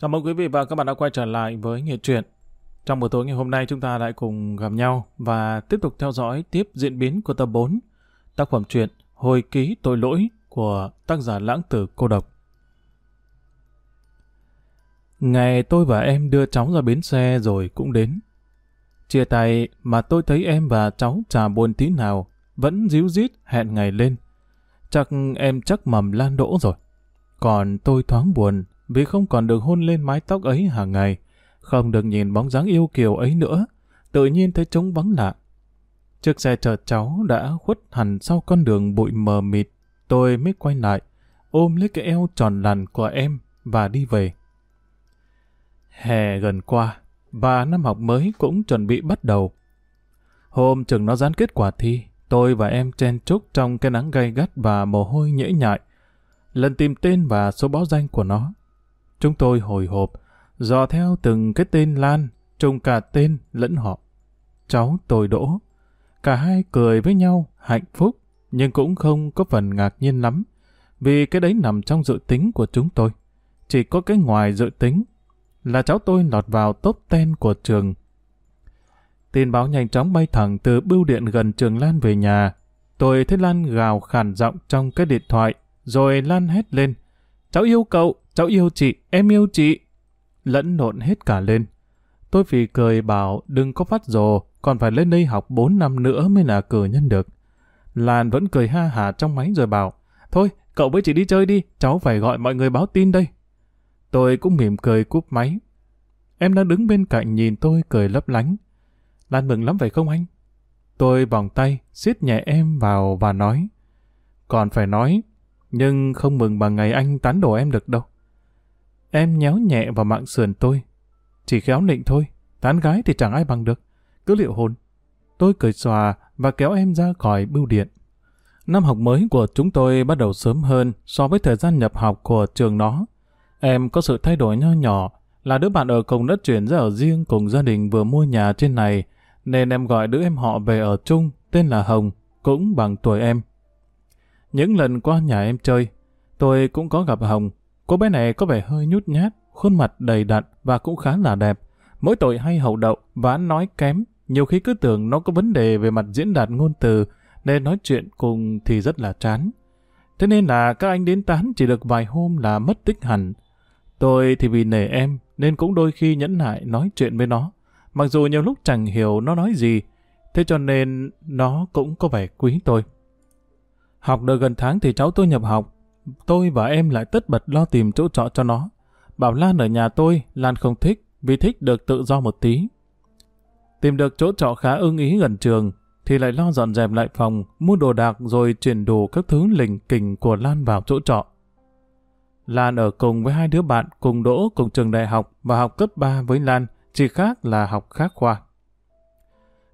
Chào mừng quý vị và các bạn đã quay trở lại với Nghệ truyện. Trong buổi tối ngày hôm nay chúng ta lại cùng gặp nhau và tiếp tục theo dõi tiếp diễn biến của tập 4 tác phẩm truyện Hồi ký tội lỗi của tác giả Lãng Tử Cô Độc. Ngày tôi và em đưa cháu ra bến xe rồi cũng đến. Chia tay mà tôi thấy em và cháu chả buồn tí nào, vẫn díu dít hẹn ngày lên. Chắc em chắc mầm lan đỗ rồi. Còn tôi thoáng buồn vì không còn được hôn lên mái tóc ấy hàng ngày, không được nhìn bóng dáng yêu kiều ấy nữa, tự nhiên thấy trống vắng lạ. Chiếc xe chở cháu đã khuất hẳn sau con đường bụi mờ mịt, tôi mới quay lại, ôm lấy cái eo tròn lằn của em và đi về. Hè gần qua, và năm học mới cũng chuẩn bị bắt đầu. Hôm chừng nó dán kết quả thi, tôi và em chen chúc trong cái nắng gay gắt và mồ hôi nhễ nhại. Lần tìm tên và số báo danh của nó. Chúng tôi hồi hộp, dò theo từng cái tên Lan, trùng cả tên lẫn họ. Cháu tôi đỗ. Cả hai cười với nhau, hạnh phúc, nhưng cũng không có phần ngạc nhiên lắm, vì cái đấy nằm trong dự tính của chúng tôi. Chỉ có cái ngoài dự tính là cháu tôi lọt vào top ten của trường. Tin báo nhanh chóng bay thẳng từ bưu điện gần trường Lan về nhà. Tôi thấy Lan gào khàn giọng trong cái điện thoại, rồi Lan hét lên. Cháu yêu cậu, cháu yêu chị, em yêu chị. Lẫn nộn hết cả lên. Tôi vì cười bảo đừng có phát rồ, còn phải lên đây học 4 năm nữa mới là cử nhân được. Lan vẫn cười ha hả trong máy rồi bảo, thôi, cậu với chị đi chơi đi, cháu phải gọi mọi người báo tin đây. Tôi cũng mỉm cười cúp máy. Em đang đứng bên cạnh nhìn tôi cười lấp lánh. Lan mừng lắm phải không anh? Tôi vòng tay, siết nhẹ em vào và nói. Còn phải nói, nhưng không mừng bằng ngày anh tán đổ em được đâu. Em nhéo nhẹ vào mạng sườn tôi. Chỉ khéo nịnh thôi, tán gái thì chẳng ai bằng được. Cứ liệu hồn. Tôi cười xòa và kéo em ra khỏi bưu điện. Năm học mới của chúng tôi bắt đầu sớm hơn so với thời gian nhập học của trường nó. Em có sự thay đổi nho nhỏ, là đứa bạn ở cùng đất chuyển ra ở riêng cùng gia đình vừa mua nhà trên này, nên em gọi đứa em họ về ở chung, tên là Hồng, cũng bằng tuổi em. Những lần qua nhà em chơi, tôi cũng có gặp Hồng. Cô bé này có vẻ hơi nhút nhát, khuôn mặt đầy đặn và cũng khá là đẹp. Mỗi tội hay hậu đậu và nói kém, nhiều khi cứ tưởng nó có vấn đề về mặt diễn đạt ngôn từ, nên nói chuyện cùng thì rất là chán. Thế nên là các anh đến tán chỉ được vài hôm là mất tích hẳn. Tôi thì vì nể em nên cũng đôi khi nhẫn nại nói chuyện với nó. Mặc dù nhiều lúc chẳng hiểu nó nói gì, thế cho nên nó cũng có vẻ quý tôi. Học được gần tháng thì cháu tôi nhập học. Tôi và em lại tất bật lo tìm chỗ trọ cho nó. Bảo Lan ở nhà tôi, Lan không thích, vì thích được tự do một tí. Tìm được chỗ trọ khá ưng ý gần trường, thì lại lo dọn dẹp lại phòng, mua đồ đạc rồi chuyển đủ các thứ lình kình của Lan vào chỗ trọ. Lan ở cùng với hai đứa bạn cùng đỗ cùng trường đại học và học cấp 3 với Lan, chỉ khác là học khác khoa.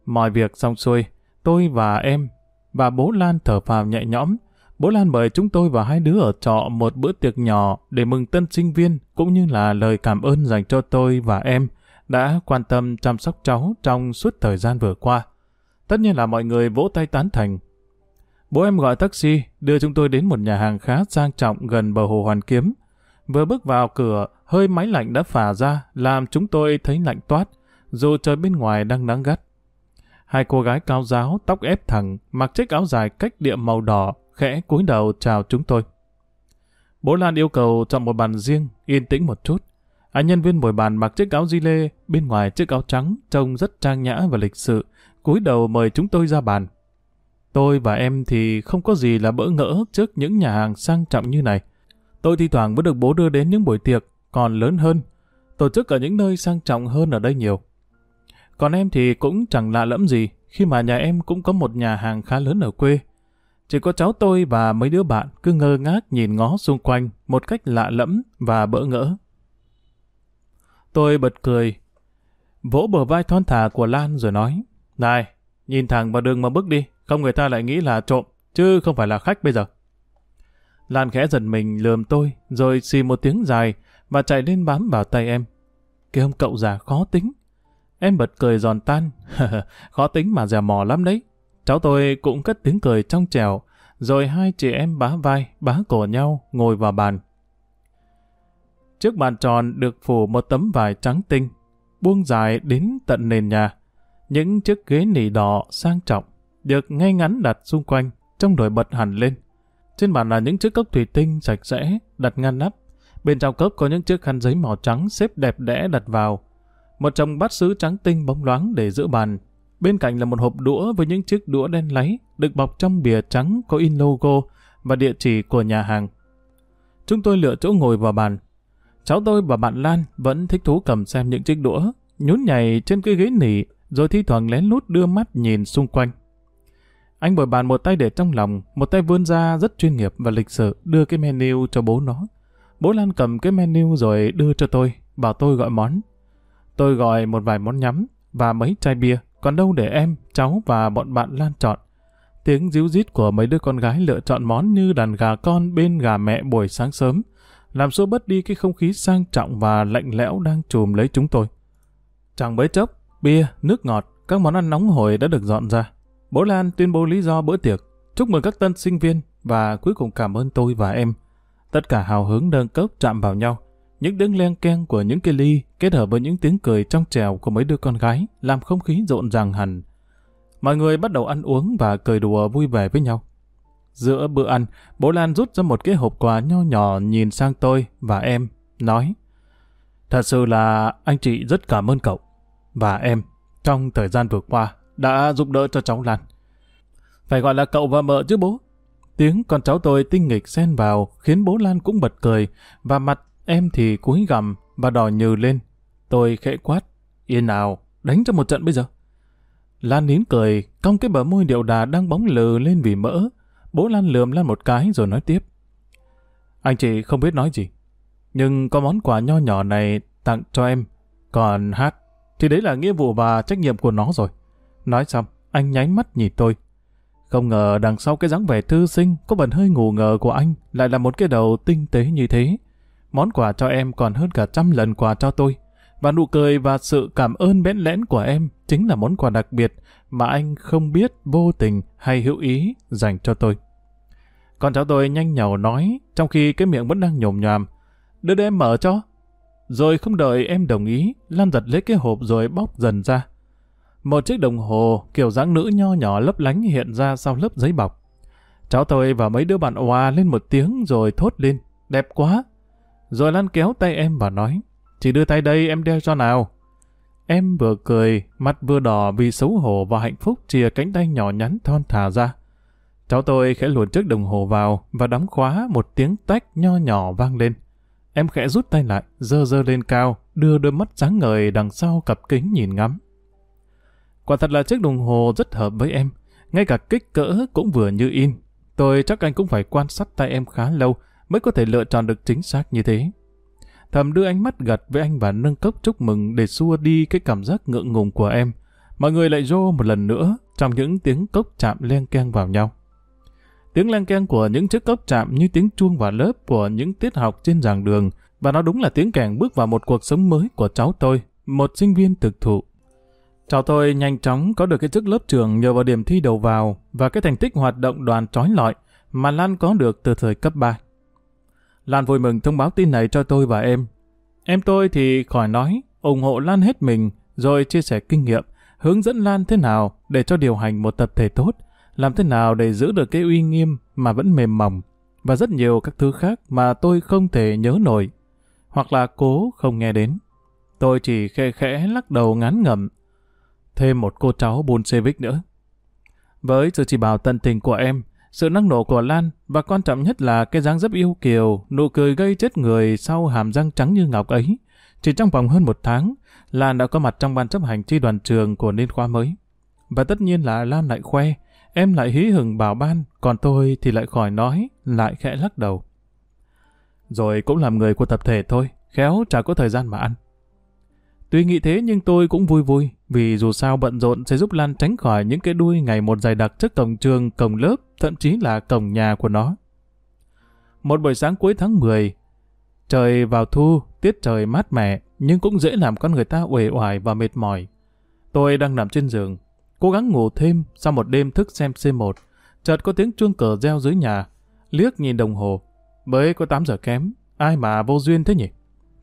Mọi việc xong xuôi, tôi và em và bố Lan thở phào nhẹ nhõm. Bố Lan mời chúng tôi và hai đứa ở trọ một bữa tiệc nhỏ để mừng tân sinh viên cũng như là lời cảm ơn dành cho tôi và em đã quan tâm chăm sóc cháu trong suốt thời gian vừa qua. Tất nhiên là mọi người vỗ tay tán thành. Bố em gọi taxi đưa chúng tôi đến một nhà hàng khá sang trọng gần bờ hồ Hoàn Kiếm. Vừa bước vào cửa, hơi máy lạnh đã phả ra làm chúng tôi thấy lạnh toát, dù trời bên ngoài đang nắng gắt. Hai cô gái cao giáo, tóc ép thẳng, mặc chiếc áo dài cách địa màu đỏ, khẽ cúi đầu chào chúng tôi. Bố Lan yêu cầu chọn một bàn riêng, yên tĩnh một chút. Anh nhân viên ngồi bàn mặc chiếc áo di lê, bên ngoài chiếc áo trắng, trông rất trang nhã và lịch sự, cúi đầu mời chúng tôi ra bàn. Tôi và em thì không có gì là bỡ ngỡ trước những nhà hàng sang trọng như này. Tôi thi thoảng vẫn được bố đưa đến những buổi tiệc còn lớn hơn, tổ chức ở những nơi sang trọng hơn ở đây nhiều. Còn em thì cũng chẳng lạ lẫm gì khi mà nhà em cũng có một nhà hàng khá lớn ở quê. Chỉ có cháu tôi và mấy đứa bạn cứ ngơ ngác nhìn ngó xung quanh một cách lạ lẫm và bỡ ngỡ. Tôi bật cười, vỗ bờ vai thon thả của Lan rồi nói, Này, nhìn thẳng vào đường mà bước đi, không người ta lại nghĩ là trộm, chứ không phải là khách bây giờ. Lan khẽ giật mình lườm tôi, rồi xì một tiếng dài và chạy lên bám vào tay em. Cái ông cậu già khó tính. Em bật cười giòn tan, khó tính mà dè mò lắm đấy. Cháu tôi cũng cất tiếng cười trong trèo, rồi hai chị em bá vai, bá cổ nhau, ngồi vào bàn. Chiếc bàn tròn được phủ một tấm vải trắng tinh, buông dài đến tận nền nhà. Những chiếc ghế nỉ đỏ sang trọng được ngay ngắn đặt xung quanh, trông nổi bật hẳn lên. Trên bàn là những chiếc cốc thủy tinh sạch sẽ, đặt ngăn nắp. Bên trong cốc có những chiếc khăn giấy màu trắng xếp đẹp đẽ đặt vào. Một chồng bát sứ trắng tinh bóng loáng để giữa bàn. Bên cạnh là một hộp đũa với những chiếc đũa đen láy, được bọc trong bìa trắng có in logo và địa chỉ của nhà hàng. Chúng tôi lựa chỗ ngồi vào bàn. Cháu tôi và bạn Lan vẫn thích thú cầm xem những chiếc đũa, nhún nhảy trên cái ghế nỉ, rồi thi thoảng lén lút đưa mắt nhìn xung quanh. Anh bồi bàn một tay để trong lòng, một tay vươn ra rất chuyên nghiệp và lịch sự đưa cái menu cho bố nó. Bố Lan cầm cái menu rồi đưa cho tôi, bảo tôi gọi món. Tôi gọi một vài món nhắm và mấy chai bia, còn đâu để em, cháu và bọn bạn Lan chọn. Tiếng díu dít của mấy đứa con gái lựa chọn món như đàn gà con bên gà mẹ buổi sáng sớm, làm xua bớt đi cái không khí sang trọng và lạnh lẽo đang trùm lấy chúng tôi. Chẳng mấy chốc, bia, nước ngọt, các món ăn nóng hổi đã được dọn ra. Bố Lan tuyên bố lý do bữa tiệc, chúc mừng các tân sinh viên và cuối cùng cảm ơn tôi và em. Tất cả hào hứng nâng cốc chạm vào nhau. Những tiếng len keng của những cây ly kết hợp với những tiếng cười trong trèo của mấy đứa con gái làm không khí rộn ràng hẳn. Mọi người bắt đầu ăn uống và cười đùa vui vẻ với nhau. Giữa bữa ăn, bố Lan rút ra một cái hộp quà nho nhỏ nhìn sang tôi và em, nói Thật sự là anh chị rất cảm ơn cậu và em trong thời gian vừa qua đã giúp đỡ cho cháu Lan. Phải gọi là cậu và mợ chứ bố. Tiếng con cháu tôi tinh nghịch xen vào khiến bố Lan cũng bật cười và mặt em thì cúi gằm và đỏ nhừ lên. Tôi khẽ quát. Yên nào, đánh cho một trận bây giờ. Lan nín cười, cong cái bờ môi điệu đà đang bóng lừ lên vì mỡ. Bố Lan lườm Lan một cái rồi nói tiếp. Anh chị không biết nói gì. Nhưng có món quà nho nhỏ này tặng cho em. Còn hát, thì đấy là nghĩa vụ và trách nhiệm của nó rồi. Nói xong, anh nháy mắt nhìn tôi. Không ngờ đằng sau cái dáng vẻ thư sinh có phần hơi ngủ ngờ của anh lại là một cái đầu tinh tế như thế. Món quà cho em còn hơn cả trăm lần quà cho tôi. Và nụ cười và sự cảm ơn bẽn lẽn của em chính là món quà đặc biệt mà anh không biết vô tình hay hữu ý dành cho tôi. Con cháu tôi nhanh nhảu nói trong khi cái miệng vẫn đang nhồm nhòm. Đưa để em mở cho. Rồi không đợi em đồng ý, Lan giật lấy cái hộp rồi bóc dần ra. Một chiếc đồng hồ kiểu dáng nữ nho nhỏ lấp lánh hiện ra sau lớp giấy bọc. Cháu tôi và mấy đứa bạn hòa lên một tiếng rồi thốt lên. Đẹp quá. Rồi Lan kéo tay em và nói. chị đưa tay đây em đeo cho nào. Em vừa cười, mặt vừa đỏ vì xấu hổ và hạnh phúc chìa cánh tay nhỏ nhắn thon thả ra. Cháu tôi khẽ luồn chiếc đồng hồ vào và đóng khóa một tiếng tách nho nhỏ vang lên. Em khẽ rút tay lại, dơ dơ lên cao, đưa đôi mắt sáng ngời đằng sau cặp kính nhìn ngắm. Quả thật là chiếc đồng hồ rất hợp với em, ngay cả kích cỡ cũng vừa như in. Tôi chắc anh cũng phải quan sát tay em khá lâu mới có thể lựa chọn được chính xác như thế. Thầm đưa ánh mắt gật với anh và nâng cốc chúc mừng để xua đi cái cảm giác ngượng ngùng của em. Mọi người lại rô một lần nữa trong những tiếng cốc chạm len keng vào nhau. Tiếng len keng của những chiếc cốc chạm như tiếng chuông vào lớp của những tiết học trên giảng đường và nó đúng là tiếng kèn bước vào một cuộc sống mới của cháu tôi, một sinh viên thực thụ. Cháu tôi nhanh chóng có được cái chức lớp trưởng nhờ vào điểm thi đầu vào và cái thành tích hoạt động đoàn trói lọi mà Lan có được từ thời cấp 3. Lan vui mừng thông báo tin này cho tôi và em. Em tôi thì khỏi nói, ủng hộ Lan hết mình, rồi chia sẻ kinh nghiệm, hướng dẫn Lan thế nào để cho điều hành một tập thể tốt, làm thế nào để giữ được cái uy nghiêm mà vẫn mềm mỏng, và rất nhiều các thứ khác mà tôi không thể nhớ nổi, hoặc là cố không nghe đến. Tôi chỉ khẽ khẽ lắc đầu ngán ngẩm, thêm một cô cháu buôn Civic nữa. Với sự chỉ bảo tận tình của em, sự năng nổ của Lan và quan trọng nhất là cái dáng dấp yêu kiều, nụ cười gây chết người sau hàm răng trắng như ngọc ấy. Chỉ trong vòng hơn một tháng, Lan đã có mặt trong ban chấp hành chi đoàn trường của niên khoa mới. Và tất nhiên là Lan lại khoe, em lại hí hừng bảo ban, còn tôi thì lại khỏi nói, lại khẽ lắc đầu. Rồi cũng làm người của tập thể thôi, khéo chả có thời gian mà ăn. Tuy nghĩ thế nhưng tôi cũng vui vui, vì dù sao bận rộn sẽ giúp Lan tránh khỏi những cái đuôi ngày một dày đặc trước cổng trường, cổng lớp, thậm chí là cổng nhà của nó. Một buổi sáng cuối tháng 10, trời vào thu, tiết trời mát mẻ, nhưng cũng dễ làm con người ta uể oải và mệt mỏi. Tôi đang nằm trên giường, cố gắng ngủ thêm sau một đêm thức xem C1, chợt có tiếng chuông cờ reo dưới nhà, liếc nhìn đồng hồ, mới có 8 giờ kém, ai mà vô duyên thế nhỉ?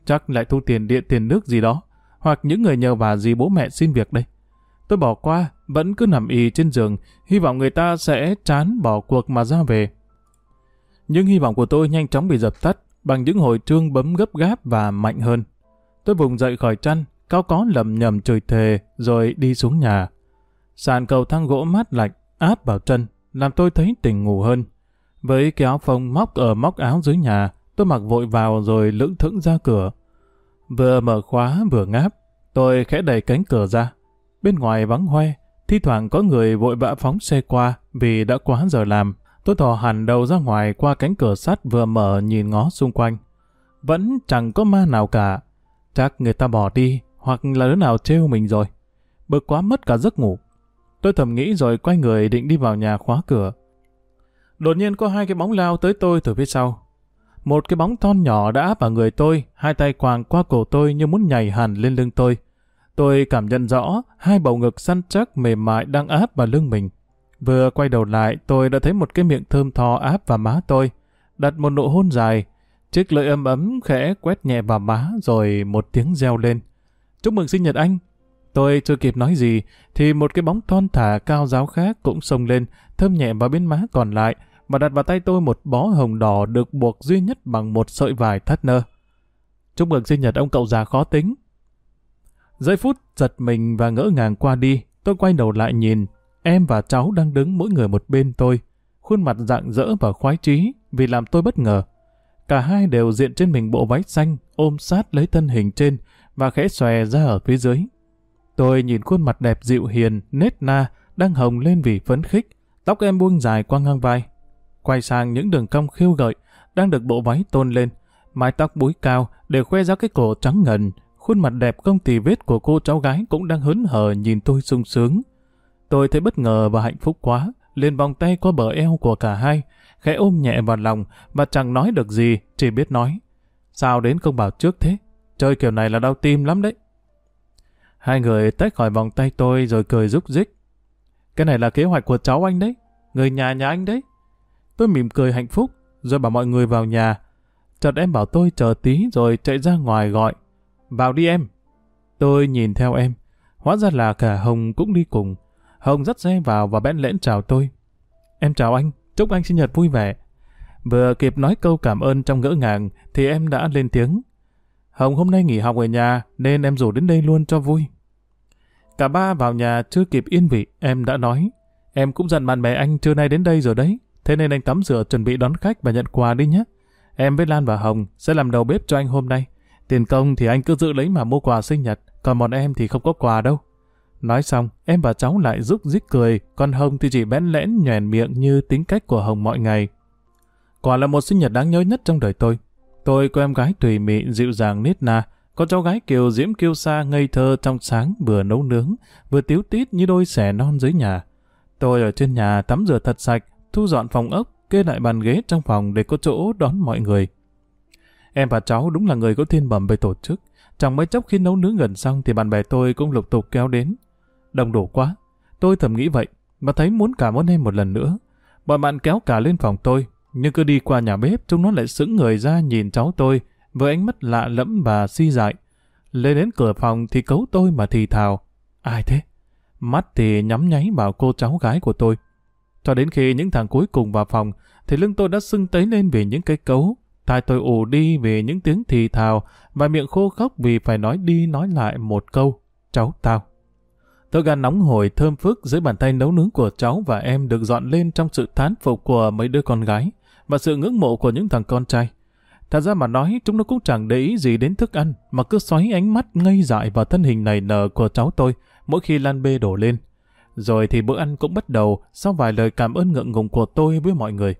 chắc lại thu tiền điện tiền nước gì đó, hoặc những người nhờ bà gì bố mẹ xin việc đây. Tôi bỏ qua, vẫn cứ nằm y trên giường, hy vọng người ta sẽ chán bỏ cuộc mà ra về. Nhưng hy vọng của tôi nhanh chóng bị dập tắt bằng những hồi trương bấm gấp gáp và mạnh hơn. Tôi vùng dậy khỏi chăn, cao có lầm nhầm trời thề, rồi đi xuống nhà. Sàn cầu thang gỗ mát lạnh, áp vào chân, làm tôi thấy tỉnh ngủ hơn. Với cái áo phông móc ở móc áo dưới nhà, tôi mặc vội vào rồi lững thững ra cửa. Vừa mở khóa vừa ngáp, tôi khẽ đẩy cánh cửa ra. Bên ngoài vắng hoe, thi thoảng có người vội vã phóng xe qua vì đã quá giờ làm. Tôi thò hẳn đầu ra ngoài qua cánh cửa sắt vừa mở nhìn ngó xung quanh. Vẫn chẳng có ma nào cả. Chắc người ta bỏ đi, hoặc là đứa nào trêu mình rồi. Bực quá mất cả giấc ngủ. Tôi thầm nghĩ rồi quay người định đi vào nhà khóa cửa. Đột nhiên có hai cái bóng lao tới tôi từ phía sau. Một cái bóng thon nhỏ đã áp vào người tôi, hai tay quàng qua cổ tôi như muốn nhảy hẳn lên lưng tôi. Tôi cảm nhận rõ hai bầu ngực săn chắc mềm mại đang áp vào lưng mình. Vừa quay đầu lại, tôi đã thấy một cái miệng thơm tho áp vào má tôi, đặt một nụ hôn dài. Chiếc lưỡi ấm ấm khẽ quét nhẹ vào má rồi một tiếng reo lên. Chúc mừng sinh nhật anh! Tôi chưa kịp nói gì, thì một cái bóng thon thả cao giáo khác cũng xông lên, thơm nhẹ vào bên má còn lại, và đặt vào tay tôi một bó hồng đỏ được buộc duy nhất bằng một sợi vải thắt nơ. Chúc mừng sinh nhật ông cậu già khó tính. Giây phút giật mình và ngỡ ngàng qua đi, tôi quay đầu lại nhìn, em và cháu đang đứng mỗi người một bên tôi, khuôn mặt rạng rỡ và khoái trí vì làm tôi bất ngờ. Cả hai đều diện trên mình bộ váy xanh, ôm sát lấy thân hình trên và khẽ xòe ra ở phía dưới. Tôi nhìn khuôn mặt đẹp dịu hiền, nết na, đang hồng lên vì phấn khích, tóc em buông dài qua ngang vai. Quay sang những đường cong khiêu gợi, đang được bộ váy tôn lên, mái tóc búi cao để khoe ra cái cổ trắng ngần, khuôn mặt đẹp không tì vết của cô cháu gái cũng đang hớn hở nhìn tôi sung sướng. Tôi thấy bất ngờ và hạnh phúc quá, liền vòng tay qua bờ eo của cả hai, khẽ ôm nhẹ vào lòng và chẳng nói được gì, chỉ biết nói. Sao đến không bảo trước thế? Chơi kiểu này là đau tim lắm đấy. Hai người tách khỏi vòng tay tôi rồi cười rúc rích. Cái này là kế hoạch của cháu anh đấy, người nhà nhà anh đấy. Tôi mỉm cười hạnh phúc, rồi bảo mọi người vào nhà. Chợt em bảo tôi chờ tí rồi chạy ra ngoài gọi. Vào đi em. Tôi nhìn theo em. Hóa ra là cả Hồng cũng đi cùng. Hồng dắt xe vào và bẽn lẽn chào tôi. Em chào anh, chúc anh sinh nhật vui vẻ. Vừa kịp nói câu cảm ơn trong ngỡ ngàng thì em đã lên tiếng. Hồng hôm nay nghỉ học ở nhà nên em rủ đến đây luôn cho vui. Cả ba vào nhà chưa kịp yên vị, em đã nói. Em cũng dặn bạn bè anh trưa nay đến đây rồi đấy. Thế nên anh tắm rửa chuẩn bị đón khách và nhận quà đi nhé. Em với Lan và Hồng sẽ làm đầu bếp cho anh hôm nay. Tiền công thì anh cứ giữ lấy mà mua quà sinh nhật, còn bọn em thì không có quà đâu. Nói xong, em và cháu lại rúc rích cười, còn Hồng thì chỉ bẽn lẽn nhoèn miệng như tính cách của Hồng mọi ngày. Quả là một sinh nhật đáng nhớ nhất trong đời tôi. Tôi có em gái tùy mị, dịu dàng nít na, có cháu gái kiều diễm kiêu sa ngây thơ trong sáng vừa nấu nướng, vừa tiếu tít như đôi sẻ non dưới nhà. Tôi ở trên nhà tắm rửa thật sạch, thu dọn phòng ốc, kê lại bàn ghế trong phòng để có chỗ đón mọi người. Em và cháu đúng là người có thiên bẩm về tổ chức. Chẳng mấy chốc khi nấu nướng gần xong thì bạn bè tôi cũng lục tục kéo đến. Đông đủ quá. Tôi thầm nghĩ vậy, mà thấy muốn cảm ơn em một lần nữa. Bọn bạn kéo cả lên phòng tôi, nhưng cứ đi qua nhà bếp, chúng nó lại sững người ra nhìn cháu tôi, với ánh mắt lạ lẫm và si dại. Lên đến cửa phòng thì cấu tôi mà thì thào. Ai thế? Mắt thì nhắm nháy vào cô cháu gái của tôi. Cho đến khi những thằng cuối cùng vào phòng, thì lưng tôi đã sưng tấy lên vì những cái cấu. Tai tôi ù đi vì những tiếng thì thào và miệng khô khóc vì phải nói đi nói lại một câu. Cháu tao. Tôi gan nóng hổi thơm phức dưới bàn tay nấu nướng của cháu và em được dọn lên trong sự thán phục của mấy đứa con gái và sự ngưỡng mộ của những thằng con trai. Thật ra mà nói, chúng nó cũng chẳng để ý gì đến thức ăn, mà cứ xoáy ánh mắt ngây dại vào thân hình này nở của cháu tôi mỗi khi lan bê đổ lên. Rồi thì bữa ăn cũng bắt đầu sau vài lời cảm ơn ngượng ngùng của tôi với mọi người.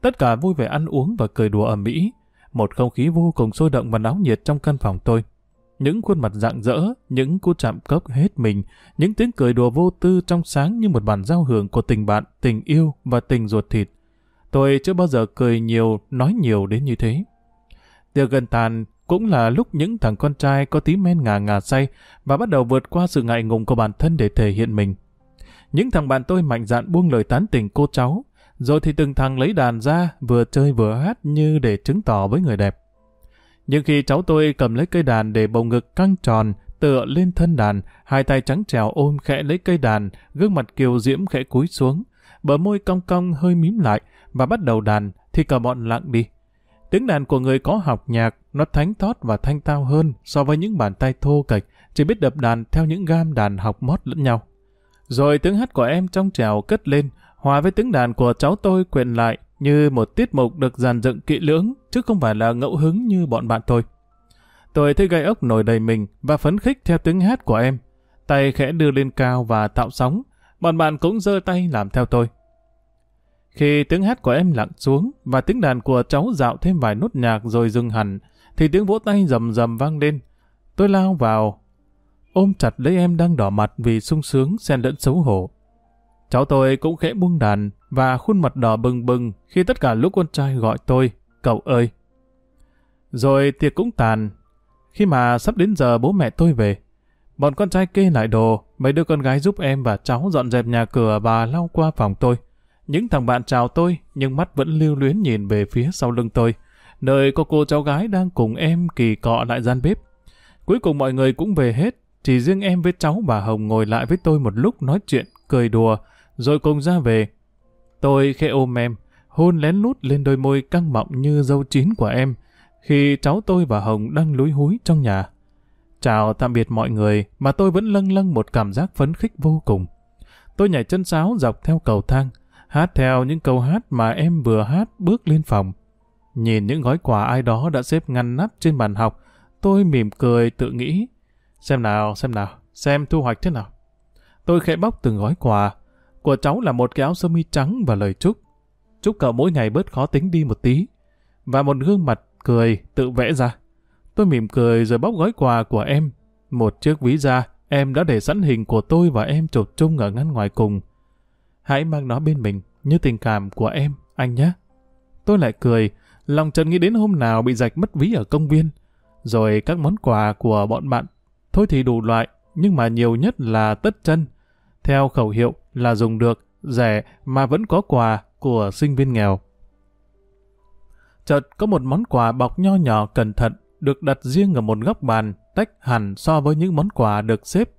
Tất cả vui vẻ ăn uống và cười đùa ầm ĩ. Một không khí vô cùng sôi động và náo nhiệt trong căn phòng tôi. Những khuôn mặt rạng rỡ, những cú chạm cốc hết mình, những tiếng cười đùa vô tư trong sáng như một bản giao hưởng của tình bạn, tình yêu và tình ruột thịt. Tôi chưa bao giờ cười nhiều, nói nhiều đến như thế. Tiệc gần tàn cũng là lúc những thằng con trai có tí men ngà ngà say và bắt đầu vượt qua sự ngại ngùng của bản thân để thể hiện mình. Những thằng bạn tôi mạnh dạn buông lời tán tỉnh cô cháu, rồi thì từng thằng lấy đàn ra vừa chơi vừa hát như để chứng tỏ với người đẹp. Nhưng khi cháu tôi cầm lấy cây đàn để bầu ngực căng tròn, tựa lên thân đàn, hai tay trắng trèo ôm khẽ lấy cây đàn, gương mặt kiều diễm khẽ cúi xuống, bờ môi cong cong hơi mím lại và bắt đầu đàn thì cả bọn lặng đi. Tiếng đàn của người có học nhạc, nó thánh thót và thanh tao hơn so với những bàn tay thô kệch, chỉ biết đập đàn theo những gam đàn học mót lẫn nhau. Rồi tiếng hát của em trong trèo cất lên, hòa với tiếng đàn của cháu tôi quyện lại như một tiết mục được dàn dựng kỹ lưỡng, chứ không phải là ngẫu hứng như bọn bạn tôi. Tôi thấy gai ốc nổi đầy mình và phấn khích theo tiếng hát của em. Tay khẽ đưa lên cao và tạo sóng, bọn bạn cũng giơ tay làm theo tôi. Khi tiếng hát của em lặng xuống và tiếng đàn của cháu dạo thêm vài nốt nhạc rồi dừng hẳn, thì tiếng vỗ tay rầm rầm vang lên. Tôi lao vào, ôm chặt lấy em đang đỏ mặt vì sung sướng xen lẫn xấu hổ. Cháu tôi cũng khẽ buông đàn và khuôn mặt đỏ bừng bừng khi tất cả lúc con trai gọi tôi, cậu ơi. Rồi tiệc cũng tàn. Khi mà sắp đến giờ bố mẹ tôi về, bọn con trai kê lại đồ, mấy đứa con gái giúp em và cháu dọn dẹp nhà cửa và lau qua phòng tôi. Những thằng bạn chào tôi, nhưng mắt vẫn lưu luyến nhìn về phía sau lưng tôi, nơi có cô cháu gái đang cùng em kỳ cọ lại gian bếp. Cuối cùng mọi người cũng về hết, chỉ riêng em với cháu bà Hồng ngồi lại với tôi một lúc nói chuyện, cười đùa, rồi cùng ra về. Tôi khẽ ôm em, hôn lén lút lên đôi môi căng mọng như dâu chín của em, khi cháu tôi và Hồng đang lúi húi trong nhà. Chào tạm biệt mọi người mà tôi vẫn lâng lâng một cảm giác phấn khích vô cùng. Tôi nhảy chân sáo dọc theo cầu thang, hát theo những câu hát mà em vừa hát bước lên phòng. Nhìn những gói quà ai đó đã xếp ngăn nắp trên bàn học, tôi mỉm cười tự nghĩ. Xem nào, xem nào, xem thu hoạch thế nào. Tôi khẽ bóc từng gói quà. Của cháu là một cái áo sơ mi trắng và lời chúc. Chúc cậu mỗi ngày bớt khó tính đi một tí. Và một gương mặt cười tự vẽ ra. Tôi mỉm cười rồi bóc gói quà của em. Một chiếc ví da, em đã để sẵn hình của tôi và em chụp chung ở ngăn ngoài cùng. Hãy mang nó bên mình, như tình cảm của em, anh nhé. Tôi lại cười, lòng trần nghĩ đến hôm nào bị rạch mất ví ở công viên. Rồi các món quà của bọn bạn. Thôi thì đủ loại, nhưng mà nhiều nhất là tất chân. Theo khẩu hiệu là dùng được, rẻ mà vẫn có quà của sinh viên nghèo. Chợt có một món quà bọc nho nhỏ cẩn thận được đặt riêng ở một góc bàn, tách hẳn so với những món quà được xếp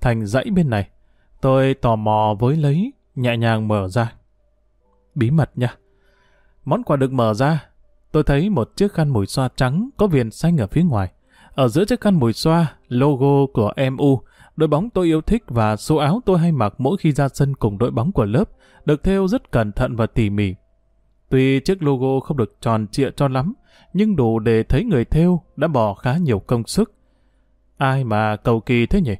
thành dãy bên này. Tôi tò mò với lấy, nhẹ nhàng mở ra. Bí mật nha. Món quà được mở ra, tôi thấy một chiếc khăn mùi xoa trắng có viền xanh ở phía ngoài. Ở giữa chiếc khăn mùi xoa, logo của MU, đội bóng tôi yêu thích và số áo tôi hay mặc mỗi khi ra sân cùng đội bóng của lớp, được thêu rất cẩn thận và tỉ mỉ. Tuy chiếc logo không được tròn trịa cho lắm, nhưng đủ để thấy người thêu đã bỏ khá nhiều công sức. Ai mà cầu kỳ thế nhỉ?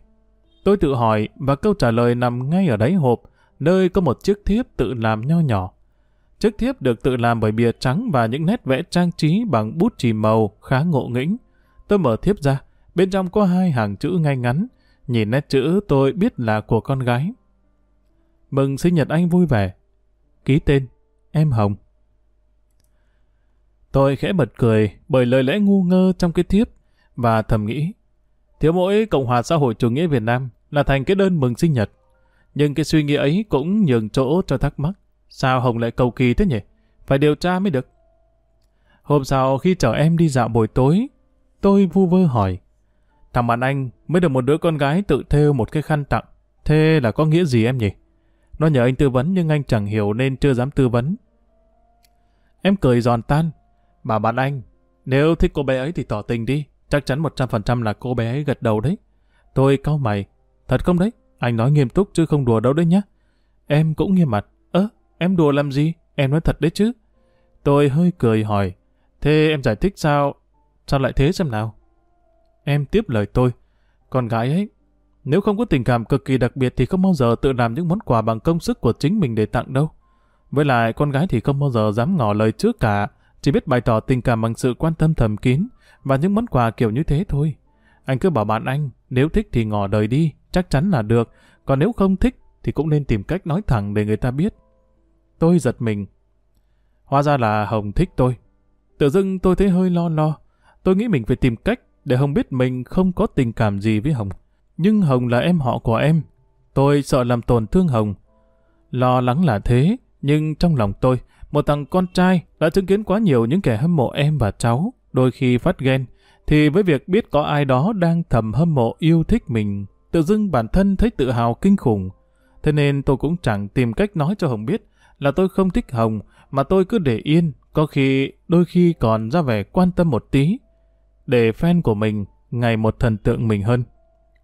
Tôi tự hỏi và câu trả lời nằm ngay ở đáy hộp, nơi có một chiếc thiếp tự làm nho nhỏ. Chiếc thiếp được tự làm bởi bìa trắng và những nét vẽ trang trí bằng bút chì màu khá ngộ nghĩnh. Tôi mở thiếp ra, bên trong có hai hàng chữ ngay ngắn. Nhìn nét chữ tôi biết là của con gái. Mừng sinh nhật anh vui vẻ. Ký tên, em Hồng. Tôi khẽ bật cười bởi lời lẽ ngu ngơ trong cái thiếp và thầm nghĩ thiếu mỗi Cộng hòa xã hội chủ nghĩa Việt Nam là thành cái đơn mừng sinh nhật. Nhưng cái suy nghĩ ấy cũng nhường chỗ cho thắc mắc. Sao Hồng lại cầu kỳ thế nhỉ? Phải điều tra mới được. Hôm sau khi chở em đi dạo buổi tối, tôi vu vơ hỏi. Thằng bạn anh mới được một đứa con gái tự thêu một cái khăn tặng. Thế là có nghĩa gì em nhỉ? Nó nhờ anh tư vấn nhưng anh chẳng hiểu nên chưa dám tư vấn. Em cười giòn tan. Bà bạn anh, nếu thích cô bé ấy thì tỏ tình đi. Chắc chắn 100% là cô bé ấy gật đầu đấy. Tôi cau mày. Thật không đấy? Anh nói nghiêm túc chứ không đùa đâu đấy nhá. Em cũng nghiêm mặt. Ơ, em đùa làm gì? Em nói thật đấy chứ. Tôi hơi cười hỏi. Thế em giải thích sao? Sao lại thế xem nào? Em tiếp lời tôi. Con gái ấy, nếu không có tình cảm cực kỳ đặc biệt thì không bao giờ tự làm những món quà bằng công sức của chính mình để tặng đâu. Với lại con gái thì không bao giờ dám ngỏ lời trước cả, chỉ biết bày tỏ tình cảm bằng sự quan tâm thầm kín và những món quà kiểu như thế thôi. Anh cứ bảo bạn anh, nếu thích thì ngỏ đời đi, chắc chắn là được, còn nếu không thích thì cũng nên tìm cách nói thẳng để người ta biết. Tôi giật mình. Hóa ra là Hồng thích tôi. Tự dưng tôi thấy hơi lo lo. Tôi nghĩ mình phải tìm cách để Hồng biết mình không có tình cảm gì với Hồng. Nhưng Hồng là em họ của em. Tôi sợ làm tổn thương Hồng. Lo lắng là thế, nhưng trong lòng tôi, một thằng con trai đã chứng kiến quá nhiều những kẻ hâm mộ em và cháu, đôi khi phát ghen, thì với việc biết có ai đó đang thầm hâm mộ yêu thích mình, tự dưng bản thân thấy tự hào kinh khủng. Thế nên tôi cũng chẳng tìm cách nói cho Hồng biết là tôi không thích Hồng, mà tôi cứ để yên, có khi đôi khi còn ra vẻ quan tâm một tí, để fan của mình ngày một thần tượng mình hơn.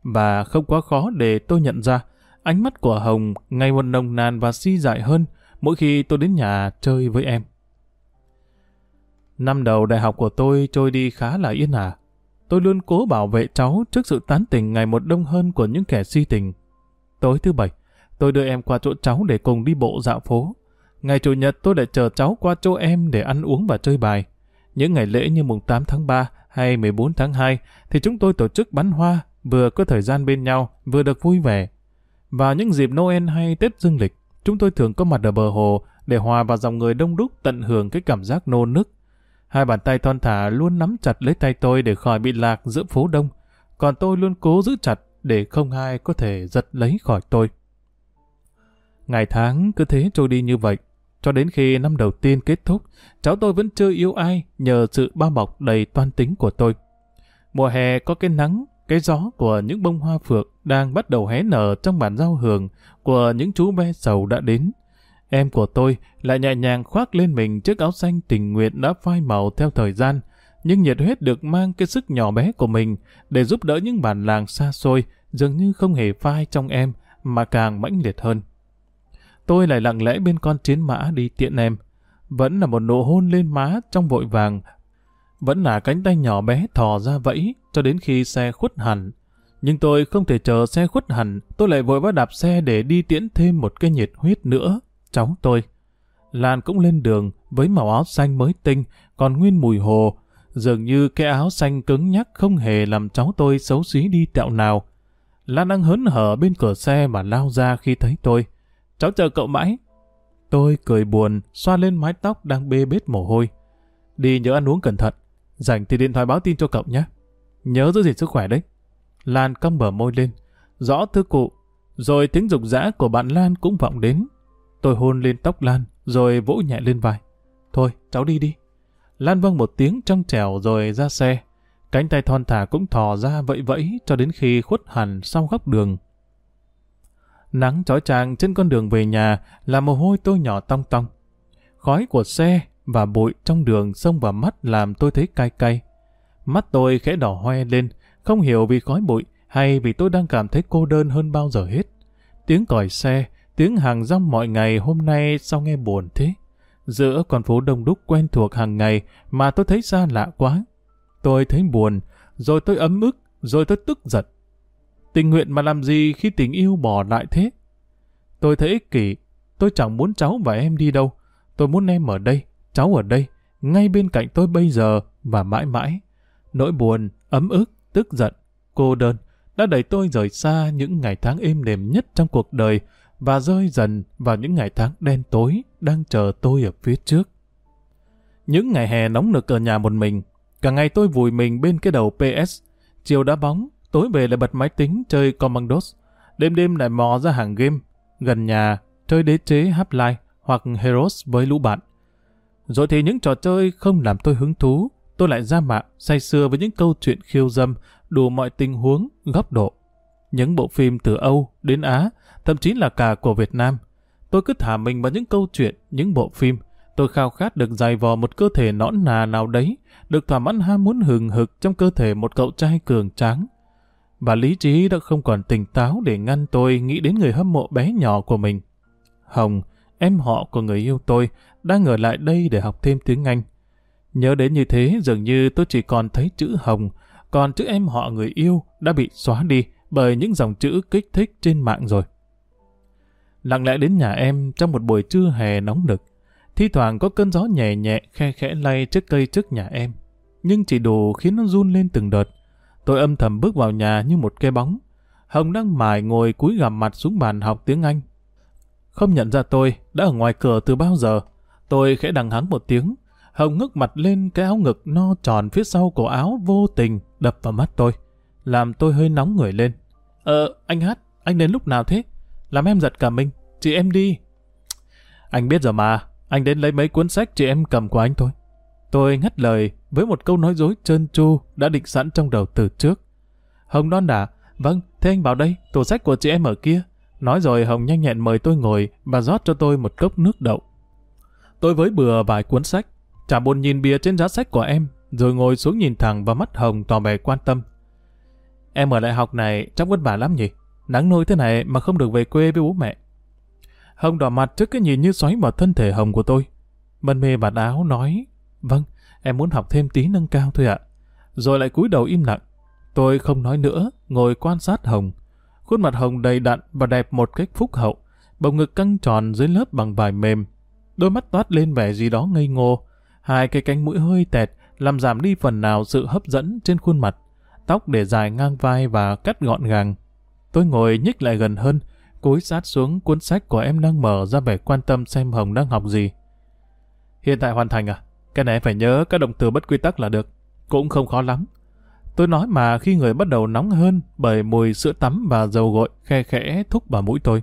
Và không quá khó để tôi nhận ra, ánh mắt của Hồng ngày một nồng nàn và si dại hơn mỗi khi tôi đến nhà chơi với em. Năm đầu đại học của tôi trôi đi khá là yên ả. Tôi luôn cố bảo vệ cháu trước sự tán tỉnh ngày một đông hơn của những kẻ si tình. Tối thứ bảy, tôi đưa em qua chỗ cháu để cùng đi bộ dạo phố. Ngày Chủ nhật tôi lại chờ cháu qua chỗ em để ăn uống và chơi bài. Những ngày lễ như mùng 8 tháng 3 hay 14 tháng 2 thì chúng tôi tổ chức bắn hoa, vừa có thời gian bên nhau, vừa được vui vẻ. Vào những dịp Noel hay Tết Dương lịch, chúng tôi thường có mặt ở bờ hồ để hòa vào dòng người đông đúc tận hưởng cái cảm giác nô nức. Hai bàn tay thon thả luôn nắm chặt lấy tay tôi để khỏi bị lạc giữa phố đông, còn tôi luôn cố giữ chặt để không ai có thể giật lấy khỏi tôi. Ngày tháng cứ thế trôi đi như vậy, cho đến khi năm đầu tiên kết thúc, cháu tôi vẫn chưa yêu ai nhờ sự bao bọc đầy toan tính của tôi. Mùa hè có cái nắng, cái gió của những bông hoa phượng đang bắt đầu hé nở trong bản giao hưởng của những chú ve sầu đã đến. Em của tôi lại nhẹ nhàng khoác lên mình chiếc áo xanh tình nguyện đã phai màu theo thời gian, nhưng nhiệt huyết được mang cái sức nhỏ bé của mình để giúp đỡ những bản làng xa xôi dường như không hề phai trong em mà càng mãnh liệt hơn. Tôi lại lặng lẽ bên con chiến mã đi tiện em. Vẫn là một nụ hôn lên má trong vội vàng. Vẫn là cánh tay nhỏ bé thò ra vẫy cho đến khi xe khuất hẳn. Nhưng tôi không thể chờ xe khuất hẳn, tôi lại vội vã đạp xe để đi tiễn thêm một cái nhiệt huyết nữa, cháu tôi. Lan cũng lên đường với màu áo xanh mới tinh, còn nguyên mùi hồ. Dường như cái áo xanh cứng nhắc không hề làm cháu tôi xấu xí đi tẹo nào. Lan đang hớn hở bên cửa xe mà lao ra khi thấy tôi. Cháu chờ cậu mãi. Tôi cười buồn, xoa lên mái tóc đang bê bết mồ hôi. Đi nhớ ăn uống cẩn thận. Rảnh thì điện thoại báo tin cho cậu nhé. Nhớ giữ gìn sức khỏe đấy. Lan cong bờ môi lên. Rõ thư cụ. Rồi tiếng rục rã của bạn Lan cũng vọng đến. Tôi hôn lên tóc Lan, rồi vỗ nhẹ lên vai. Thôi, cháu đi đi. Lan vâng một tiếng trong trèo rồi ra xe. Cánh tay thon thả cũng thò ra vẫy vẫy cho đến khi khuất hẳn sau góc đường. Nắng chói chang trên con đường về nhà là mồ hôi tôi nhỏ tong tong. Khói của xe và bụi trong đường xông vào mắt làm tôi thấy cay cay. Mắt tôi khẽ đỏ hoe lên, không hiểu vì khói bụi hay vì tôi đang cảm thấy cô đơn hơn bao giờ hết. Tiếng còi xe, tiếng hàng rong mọi ngày hôm nay sao nghe buồn thế? Giữa con phố đông đúc quen thuộc hàng ngày mà tôi thấy xa lạ quá. Tôi thấy buồn, rồi tôi ấm ức, rồi tôi tức giận. Tình nguyện mà làm gì khi tình yêu bỏ lại thế? Tôi thấy ích kỷ, tôi chẳng muốn cháu và em đi đâu. Tôi muốn em ở đây, cháu ở đây, ngay bên cạnh tôi bây giờ và mãi mãi. Nỗi buồn, ấm ức, tức giận, cô đơn đã đẩy tôi rời xa những ngày tháng êm đềm nhất trong cuộc đời và rơi dần vào những ngày tháng đen tối đang chờ tôi ở phía trước. Những ngày hè nóng nực ở nhà một mình, cả ngày tôi vùi mình bên cái đầu PS. Chiều đá bóng, tối về lại bật máy tính chơi Commandos, đêm đêm lại mò ra hàng game, gần nhà chơi đế chế Half-Life hoặc Heroes với lũ bạn. Rồi thì những trò chơi không làm tôi hứng thú, tôi lại ra mạng say sưa với những câu chuyện khiêu dâm, đủ mọi tình huống, góc độ. Những bộ phim từ Âu đến Á, thậm chí là cả của Việt Nam. Tôi cứ thả mình vào những câu chuyện, những bộ phim. Tôi khao khát được dài vò một cơ thể nõn nà nào đấy, được thỏa mãn ham muốn hừng hực trong cơ thể một cậu trai cường tráng, và lý trí đã không còn tỉnh táo để ngăn tôi nghĩ đến người hâm mộ bé nhỏ của mình. Hồng, em họ của người yêu tôi, đang ở lại đây để học thêm tiếng Anh. Nhớ đến như thế dường như tôi chỉ còn thấy chữ Hồng, còn chữ em họ người yêu đã bị xóa đi bởi những dòng chữ kích thích trên mạng rồi. Lặng lẽ đến nhà em trong một buổi trưa hè nóng nực, thi thoảng có cơn gió nhẹ nhẹ khe khẽ lay trước cây trước nhà em, nhưng chỉ đủ khiến nó run lên từng đợt. Tôi âm thầm bước vào nhà như một cái bóng. Hồng đang mải ngồi cúi gằm mặt xuống bàn học tiếng Anh. Không nhận ra tôi, đã ở ngoài cửa từ bao giờ. Tôi khẽ đằng hắng một tiếng. Hồng ngước mặt lên cái áo ngực no tròn phía sau cổ áo vô tình đập vào mắt tôi. Làm tôi hơi nóng người lên. Ờ, anh Hát, anh đến lúc nào thế? Làm em giật cả mình. Chị em đi. Anh biết rồi mà, anh đến lấy mấy cuốn sách chị em cầm của anh thôi. Tôi ngắt lời với một câu nói dối trơn tru đã định sẵn trong đầu từ trước. Hồng non đả, vâng, thế anh vào đây, tủ sách của chị em ở kia. Nói rồi Hồng nhanh nhẹn mời tôi ngồi và rót cho tôi một cốc nước đậu. Tôi với bừa vài cuốn sách, chả buồn nhìn bìa trên giá sách của em, rồi ngồi xuống nhìn thẳng vào mắt Hồng tỏ vẻ quan tâm. Em ở đại học này chắc vất vả lắm nhỉ? Nắng nôi thế này mà không được về quê với bố mẹ. Hồng đỏ mặt trước cái nhìn như xoáy vào thân thể Hồng của tôi. Mân mê vạt áo nói, vâng, em muốn học thêm tí nâng cao thôi ạ. Rồi lại cúi đầu im lặng. Tôi không nói nữa, ngồi quan sát Hồng. Khuôn mặt Hồng đầy đặn và đẹp một cách phúc hậu, bầu ngực căng tròn dưới lớp bằng vải mềm. Đôi mắt toát lên vẻ gì đó ngây ngô, hai cái cánh mũi hơi tẹt làm giảm đi phần nào sự hấp dẫn trên khuôn mặt. Tóc để dài ngang vai và cắt gọn gàng. Tôi ngồi nhích lại gần hơn, cúi sát xuống cuốn sách của em đang mở ra vẻ quan tâm xem Hồng đang học gì. Hiện tại hoàn thành à? Cái này phải nhớ các động từ bất quy tắc là được. Cũng không khó lắm. Tôi nói mà khi người bắt đầu nóng hơn bởi mùi sữa tắm và dầu gội khe khẽ thúc vào mũi tôi.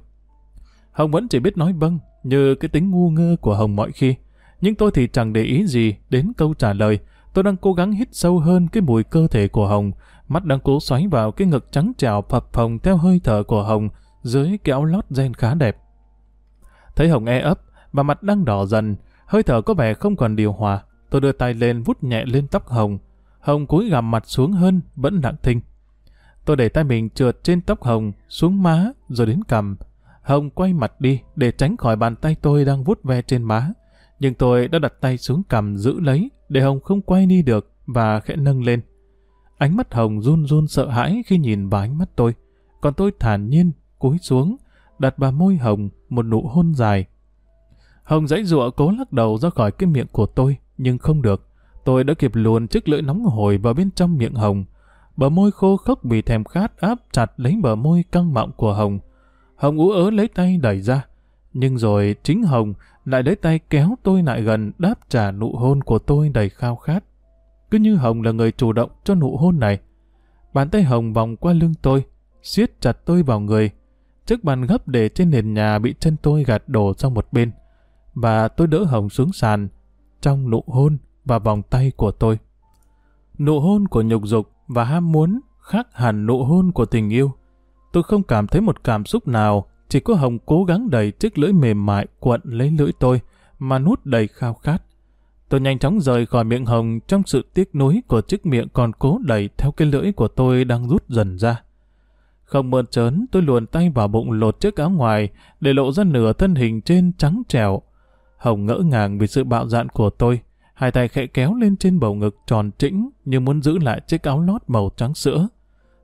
Hồng vẫn chỉ biết nói vâng, như cái tính ngu ngơ của Hồng mọi khi. Nhưng tôi thì chẳng để ý gì đến câu trả lời. Tôi đang cố gắng hít sâu hơn cái mùi cơ thể của Hồng, mắt đang cố xoáy vào cái ngực trắng trào phập phồng theo hơi thở của Hồng dưới cái áo lót gen khá đẹp. Thấy Hồng e ấp và mặt đang đỏ dần, hơi thở có vẻ không còn điều hòa. Tôi đưa tay lên vút nhẹ lên tóc Hồng, Hồng cúi gằm mặt xuống hơn, vẫn lặng thinh. Tôi để tay mình trượt trên tóc Hồng, xuống má, rồi đến cằm. Hồng quay mặt đi để tránh khỏi bàn tay tôi đang vuốt ve trên má. Nhưng tôi đã đặt tay xuống cằm giữ lấy, để Hồng không quay đi được và khẽ nâng lên. Ánh mắt Hồng run run sợ hãi khi nhìn vào ánh mắt tôi. Còn tôi thản nhiên, cúi xuống, đặt vào môi Hồng một nụ hôn dài. Hồng dãy dụa cố lắc đầu ra khỏi cái miệng của tôi, nhưng không được. Tôi đã kịp luồn chiếc lưỡi nóng hổi vào bên trong miệng Hồng. Bờ môi khô khốc vì thèm khát áp chặt lấy bờ môi căng mọng của Hồng. Hồng ú ớ lấy tay đẩy ra. Nhưng rồi chính Hồng lại lấy tay kéo tôi lại gần đáp trả nụ hôn của tôi đầy khao khát. Cứ như Hồng là người chủ động cho nụ hôn này. Bàn tay Hồng vòng qua lưng tôi, siết chặt tôi vào người. Chiếc bàn gấp để trên nền nhà bị chân tôi gạt đổ sang một bên. Và tôi đỡ Hồng xuống sàn. Trong nụ hôn, và vòng tay của tôi. Nụ hôn của nhục dục và ham muốn khác hẳn nụ hôn của tình yêu. Tôi không cảm thấy một cảm xúc nào, chỉ có Hồng cố gắng đẩy chiếc lưỡi mềm mại quặn lấy lưỡi tôi, mà nuốt đầy khao khát. Tôi nhanh chóng rời khỏi miệng Hồng trong sự tiếc nuối của chiếc miệng còn cố đẩy theo cái lưỡi của tôi đang rút dần ra. Không mơn trớn, tôi luồn tay vào bụng lột chiếc áo ngoài để lộ ra nửa thân hình trên trắng trẻo. Hồng ngỡ ngàng vì sự bạo dạn của tôi. Hai tay khẽ kéo lên trên bầu ngực tròn trĩnh như muốn giữ lại chiếc áo lót màu trắng sữa.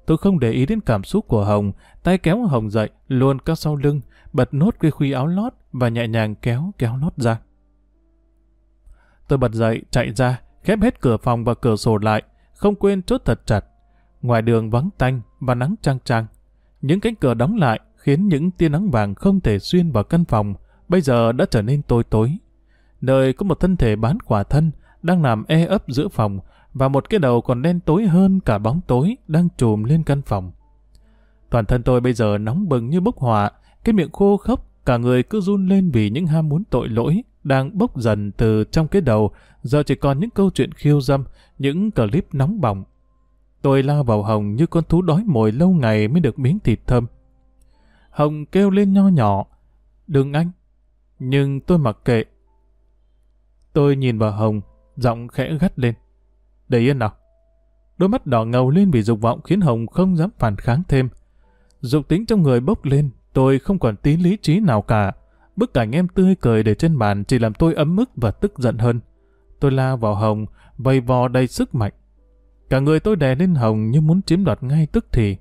Tôi không để ý đến cảm xúc của Hồng, tay kéo Hồng dậy, luôn các sau lưng, bật nốt cái khuy áo lót và nhẹ nhàng kéo kéo lót ra. Tôi bật dậy, chạy ra, khép hết cửa phòng và cửa sổ lại, không quên chốt thật chặt. Ngoài đường vắng tanh và nắng trang trang. Những cánh cửa đóng lại khiến những tia nắng vàng không thể xuyên vào căn phòng, bây giờ đã trở nên tối tối nơi có một thân thể bán quả thân đang nằm e ấp giữa phòng và một cái đầu còn đen tối hơn cả bóng tối đang trùm lên căn phòng. Toàn thân tôi bây giờ nóng bừng như bốc hỏa, cái miệng khô khốc, cả người cứ run lên vì những ham muốn tội lỗi đang bốc dần từ trong cái đầu, giờ chỉ còn những câu chuyện khiêu dâm, những clip nóng bỏng. Tôi lao vào Hồng như con thú đói mồi lâu ngày mới được miếng thịt thơm. Hồng kêu lên nho nhỏ, đừng anh. Nhưng tôi mặc kệ, Tôi nhìn vào Hồng, giọng khẽ gắt lên. Để yên nào. Đôi mắt đỏ ngầu lên vì dục vọng khiến Hồng không dám phản kháng thêm. Dục tính trong người bốc lên, tôi không còn tí lý trí nào cả. Bức cảnh em tươi cười để trên bàn chỉ làm tôi ấm ức và tức giận hơn. Tôi la vào Hồng, vây vò đầy sức mạnh. Cả người tôi đè lên Hồng như muốn chiếm đoạt ngay tức thì.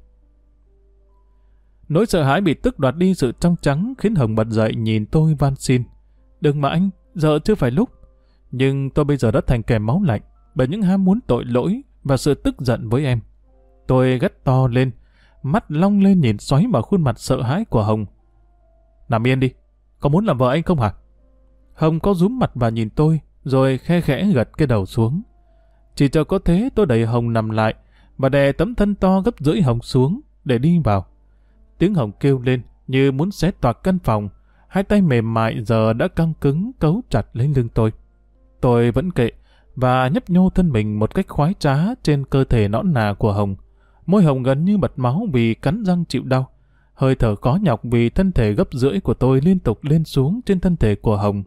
Nỗi sợ hãi bị tức đoạt đi sự trong trắng khiến Hồng bật dậy nhìn tôi van xin. Đừng mà anh, giờ chưa phải lúc. Nhưng tôi bây giờ đã thành kẻ máu lạnh bởi những ham muốn tội lỗi và sự tức giận với em. Tôi gắt to lên, mắt long lên nhìn xoáy vào khuôn mặt sợ hãi của Hồng. Nằm yên đi, có muốn làm vợ anh không hả? Hồng có rúm mặt và nhìn tôi, rồi khe khẽ gật cái đầu xuống. Chỉ chờ có thế tôi đẩy Hồng nằm lại và đè tấm thân to gấp rưỡi Hồng xuống để đi vào. Tiếng Hồng kêu lên như muốn xé toạc căn phòng, hai tay mềm mại giờ đã căng cứng cấu chặt lấy lưng tôi. Tôi vẫn kệ, và nhấp nhô thân mình một cách khoái trá trên cơ thể nõn nà của Hồng. Môi Hồng gần như bật máu vì cắn răng chịu đau. Hơi thở khó nhọc vì thân thể gấp rưỡi của tôi liên tục lên xuống trên thân thể của Hồng.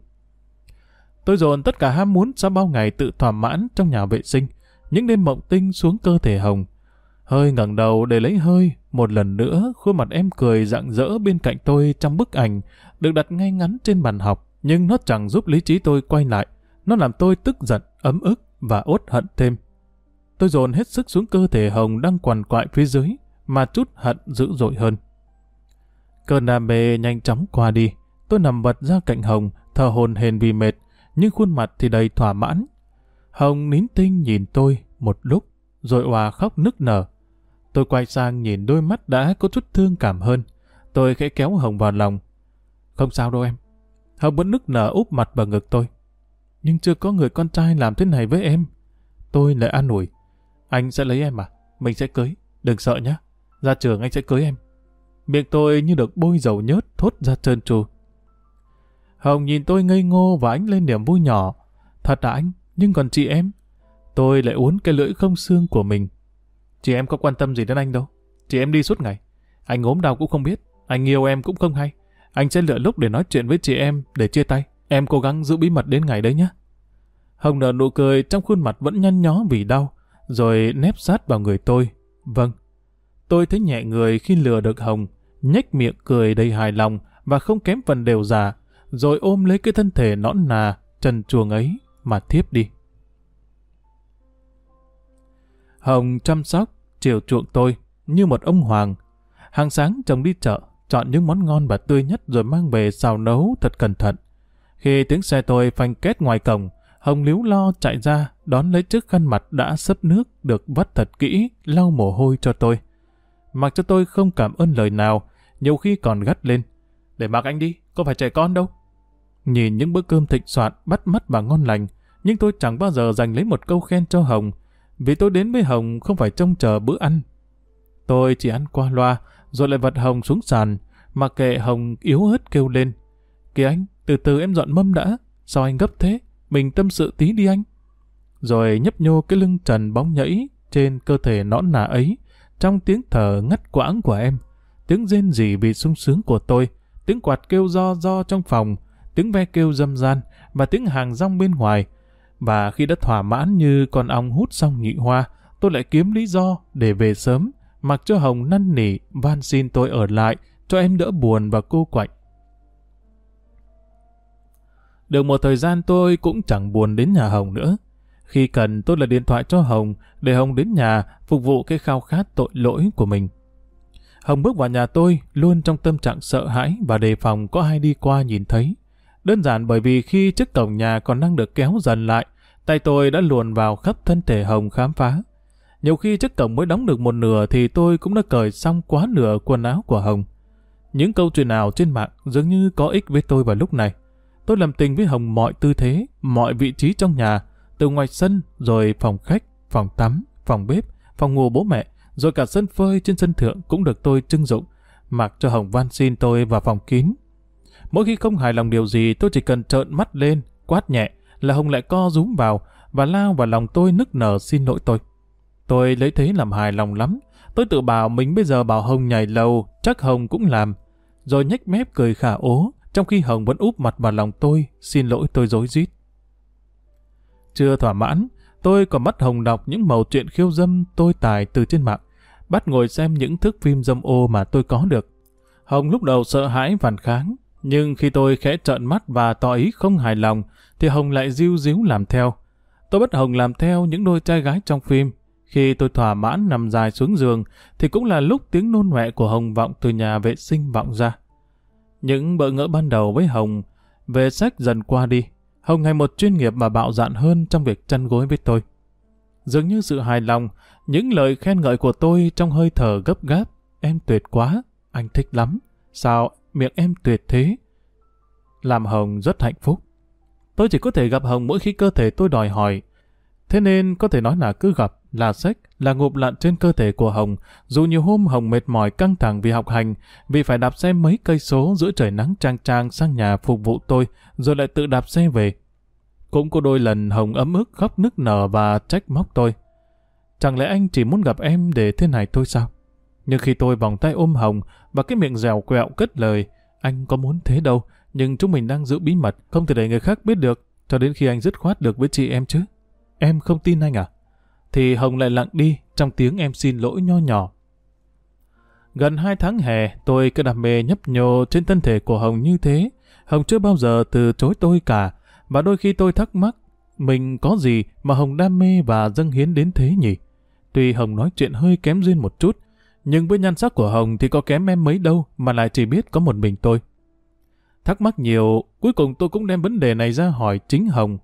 Tôi dồn tất cả ham muốn sau bao ngày tự thỏa mãn trong nhà vệ sinh, những đêm mộng tinh xuống cơ thể Hồng. Hơi ngẩng đầu để lấy hơi, một lần nữa khuôn mặt em cười rạng rỡ bên cạnh tôi trong bức ảnh được đặt ngay ngắn trên bàn học, nhưng nó chẳng giúp lý trí tôi quay lại. Nó làm tôi tức giận, ấm ức và uất hận thêm. Tôi dồn hết sức xuống cơ thể Hồng đang quằn quại phía dưới, mà chút hận dữ dội hơn. Cơn đam mê nhanh chóng qua đi, tôi nằm vật ra cạnh Hồng, thở hồn hền vì mệt, nhưng khuôn mặt thì đầy thỏa mãn. Hồng nín tinh nhìn tôi một lúc, rồi òa khóc nức nở. Tôi quay sang nhìn đôi mắt đã có chút thương cảm hơn. Tôi khẽ kéo Hồng vào lòng. Không sao đâu em. Hồng vẫn nức nở úp mặt vào ngực tôi. Nhưng chưa có người con trai làm thế này với em. Tôi lại an ủi. Anh sẽ lấy em à? Mình sẽ cưới. Đừng sợ nhé. Ra trường anh sẽ cưới em. Miệng tôi như được bôi dầu nhớt thốt ra trơn tru. Hồng nhìn tôi ngây ngô và ánh lên niềm vui nhỏ. Thật à anh? Nhưng còn chị em? Tôi lại uốn cái lưỡi không xương của mình. Chị em có quan tâm gì đến anh đâu. Chị em đi suốt ngày. Anh ốm đau cũng không biết. Anh yêu em cũng không hay. Anh sẽ lựa lúc để nói chuyện với chị em để chia tay. Em cố gắng giữ bí mật đến ngày đấy nhé. Hồng nở nụ cười trong khuôn mặt vẫn nhăn nhó vì đau, rồi nép sát vào người tôi. Vâng. Tôi thấy nhẹ người khi lừa được Hồng, nhếch miệng cười đầy hài lòng và không kém phần đều già, rồi ôm lấy cái thân thể nõn nà, trần chuồng ấy mà thiếp đi. Hồng chăm sóc, chiều chuộng tôi như một ông hoàng. Hàng sáng chồng đi chợ, chọn những món ngon và tươi nhất rồi mang về xào nấu thật cẩn thận. Khi tiếng xe tôi phanh kết ngoài cổng, Hồng líu lo chạy ra đón lấy chiếc khăn mặt đã sấp nước được vắt thật kỹ, lau mồ hôi cho tôi. Mặc cho tôi không cảm ơn lời nào, nhiều khi còn gắt lên. Để mặc anh đi, có phải trẻ con đâu. Nhìn những bữa cơm thịnh soạn bắt mắt và ngon lành, nhưng tôi chẳng bao giờ dành lấy một câu khen cho Hồng, vì tôi đến với Hồng không phải trông chờ bữa ăn. Tôi chỉ ăn qua loa, rồi lại vật Hồng xuống sàn, mặc kệ Hồng yếu ớt kêu lên. Kìa anh, từ từ em dọn mâm đã, sao anh gấp thế? Mình tâm sự tí đi anh. Rồi nhấp nhô cái lưng trần bóng nhảy trên cơ thể nõn nà ấy, trong tiếng thở ngắt quãng của em, tiếng rên rỉ vì sung sướng của tôi, tiếng quạt kêu do do trong phòng, tiếng ve kêu dâm gian và tiếng hàng rong bên ngoài. Và khi đã thỏa mãn như con ong hút xong nhị hoa, tôi lại kiếm lý do để về sớm, mặc cho Hồng năn nỉ, van xin tôi ở lại, cho em đỡ buồn và cô quạnh. Được một thời gian tôi cũng chẳng buồn đến nhà Hồng nữa. Khi cần tôi là điện thoại cho Hồng để Hồng đến nhà phục vụ cái khao khát tội lỗi của mình. Hồng bước vào nhà tôi luôn trong tâm trạng sợ hãi và đề phòng có ai đi qua nhìn thấy. Đơn giản bởi vì khi chiếc cổng nhà còn đang được kéo dần lại, tay tôi đã luồn vào khắp thân thể Hồng khám phá. Nhiều khi chiếc cổng mới đóng được một nửa thì tôi cũng đã cởi xong quá nửa quần áo của Hồng. Những câu chuyện nào trên mạng dường như có ích với tôi vào lúc này. Tôi làm tình với Hồng mọi tư thế, mọi vị trí trong nhà, từ ngoài sân, rồi phòng khách, phòng tắm, phòng bếp, phòng ngủ bố mẹ, rồi cả sân phơi trên sân thượng cũng được tôi trưng dụng, mặc cho Hồng van xin tôi vào phòng kín. Mỗi khi không hài lòng điều gì tôi chỉ cần trợn mắt lên, quát nhẹ là Hồng lại co rúm vào và lao vào lòng tôi nức nở xin lỗi tôi. Tôi lấy thế làm hài lòng lắm. Tôi tự bảo mình bây giờ bảo Hồng nhảy lầu, chắc Hồng cũng làm. Rồi nhếch mép cười khả ố, trong khi Hồng vẫn úp mặt vào lòng tôi, xin lỗi tôi dối rít. Chưa thỏa mãn, tôi còn bắt Hồng đọc những mẩu chuyện khiêu dâm tôi tải từ trên mạng, bắt ngồi xem những thước phim dâm ô mà tôi có được. Hồng lúc đầu sợ hãi phản kháng, nhưng khi tôi khẽ trợn mắt và tỏ ý không hài lòng, thì Hồng lại diêu díu làm theo. Tôi bắt Hồng làm theo những đôi trai gái trong phim. Khi tôi thỏa mãn nằm dài xuống giường, thì cũng là lúc tiếng nôn mẹ của Hồng vọng từ nhà vệ sinh vọng ra. Những bỡ ngỡ ban đầu với Hồng về sách dần qua đi. Hồng ngày một chuyên nghiệp và bạo dạn hơn trong việc chăn gối với tôi. Dường như sự hài lòng, những lời khen ngợi của tôi trong hơi thở gấp gáp. Em tuyệt quá, anh thích lắm. Sao miệng em tuyệt thế? Làm Hồng rất hạnh phúc. Tôi chỉ có thể gặp Hồng mỗi khi cơ thể tôi đòi hỏi. Thế nên có thể nói là cứ gặp, là sách, là ngụp lặn trên cơ thể của Hồng, dù nhiều hôm Hồng mệt mỏi căng thẳng vì học hành, vì phải đạp xe mấy cây số giữa trời nắng trang trang sang nhà phục vụ tôi, rồi lại tự đạp xe về. Cũng có đôi lần Hồng ấm ức khóc nức nở và trách móc tôi. Chẳng lẽ anh chỉ muốn gặp em để thế này thôi sao? Nhưng khi tôi vòng tay ôm Hồng và cái miệng dẻo quẹo cất lời, anh có muốn thế đâu, nhưng chúng mình đang giữ bí mật, không thể để người khác biết được, cho đến khi anh dứt khoát được với chị em chứ. Em không tin anh à? Thì Hồng lại lặng đi trong tiếng em xin lỗi nho nhỏ. Gần hai tháng hè, tôi cứ đam mê nhấp nhô trên thân thể của Hồng như thế. Hồng chưa bao giờ từ chối tôi cả, và đôi khi tôi thắc mắc, mình có gì mà Hồng đam mê và dâng hiến đến thế nhỉ? Tuy Hồng nói chuyện hơi kém duyên một chút, nhưng với nhan sắc của Hồng thì có kém em mấy đâu mà lại chỉ biết có một mình tôi. Thắc mắc nhiều, cuối cùng tôi cũng đem vấn đề này ra hỏi chính Hồng.